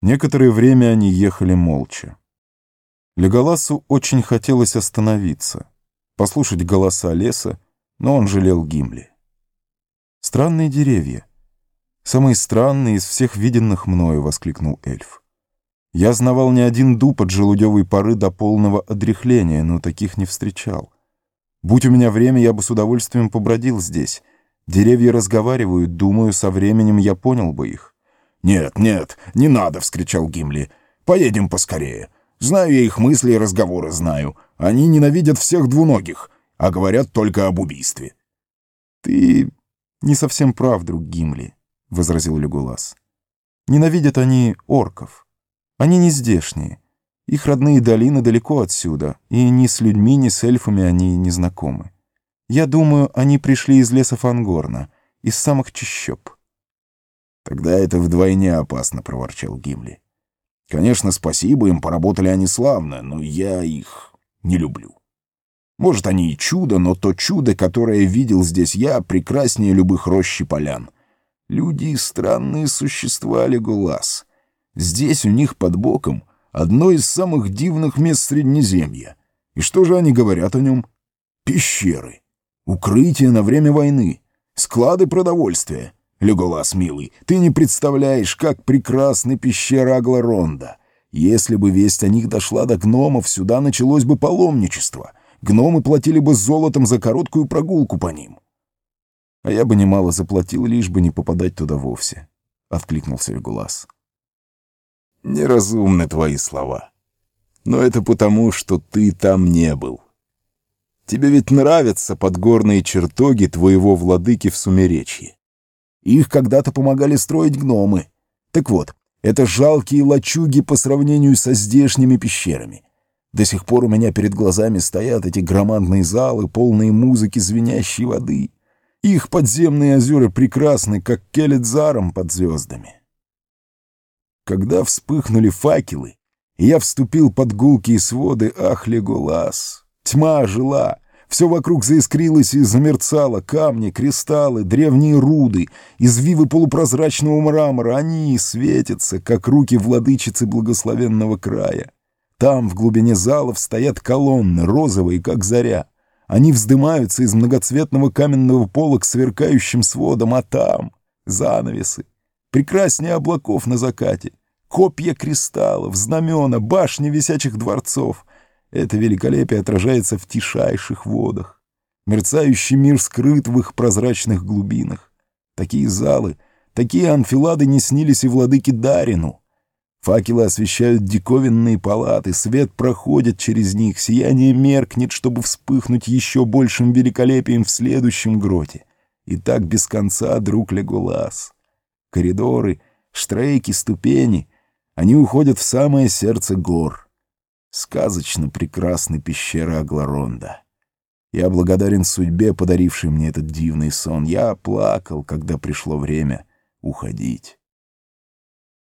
Некоторое время они ехали молча. Леголасу очень хотелось остановиться, послушать голоса леса, но он жалел Гимли. «Странные деревья. Самые странные из всех виденных мною», — воскликнул эльф. «Я знавал не один дуб от желудевой поры до полного одряхления, но таких не встречал. Будь у меня время, я бы с удовольствием побродил здесь. Деревья разговаривают, думаю, со временем я понял бы их». «Нет, нет, не надо!» — вскричал Гимли. «Поедем поскорее. Знаю я их мысли и разговоры знаю. Они ненавидят всех двуногих, а говорят только об убийстве». «Ты не совсем прав, друг Гимли», — возразил Легулас. «Ненавидят они орков. Они не здешние. Их родные долины далеко отсюда, и ни с людьми, ни с эльфами они не знакомы. Я думаю, они пришли из леса Фангорна, из самых чащоб». «Тогда это вдвойне опасно», — проворчал Гимли. «Конечно, спасибо им, поработали они славно, но я их не люблю. Может, они и чудо, но то чудо, которое видел здесь я, прекраснее любых рощ и полян. Люди — странные существа, Леголас. Здесь у них под боком одно из самых дивных мест Среднеземья. И что же они говорят о нем? Пещеры, укрытия на время войны, склады продовольствия — Леголас, милый, ты не представляешь, как прекрасны пещера Агларонда. Если бы весть о них дошла до гномов, сюда началось бы паломничество. Гномы платили бы золотом за короткую прогулку по ним. А я бы немало заплатил, лишь бы не попадать туда вовсе, — откликнулся Леголас. Неразумны твои слова. Но это потому, что ты там не был. Тебе ведь нравятся подгорные чертоги твоего владыки в Сумеречье. Их когда-то помогали строить гномы. Так вот, это жалкие лачуги по сравнению со здешними пещерами. До сих пор у меня перед глазами стоят эти громадные залы, полные музыки звенящей воды. Их подземные озера прекрасны, как келетзаром под звездами. Когда вспыхнули факелы, я вступил под гулкие своды, ах, Леголас, тьма жила — все вокруг заискрилось и замерцало. Камни, кристаллы, древние руды, извивы полупрозрачного мрамора. Они светятся, как руки владычицы благословенного края. Там, в глубине залов, стоят колонны, розовые, как заря. Они вздымаются из многоцветного каменного пола к сверкающим сводам, а там — занавесы. Прекраснее облаков на закате. Копья кристаллов, знамена, башни висячих дворцов. Это великолепие отражается в тишайших водах. Мерцающий мир скрыт в их прозрачных глубинах. Такие залы, такие анфилады не снились и владыке Дарину. Факелы освещают диковинные палаты, свет проходит через них, сияние меркнет, чтобы вспыхнуть еще большим великолепием в следующем гроте. И так без конца, друг Леголас. Коридоры, штрейки, ступени — они уходят в самое сердце гор — Сказочно прекрасны пещеры Агларонда. Я благодарен судьбе, подарившей мне этот дивный сон. Я плакал, когда пришло время уходить.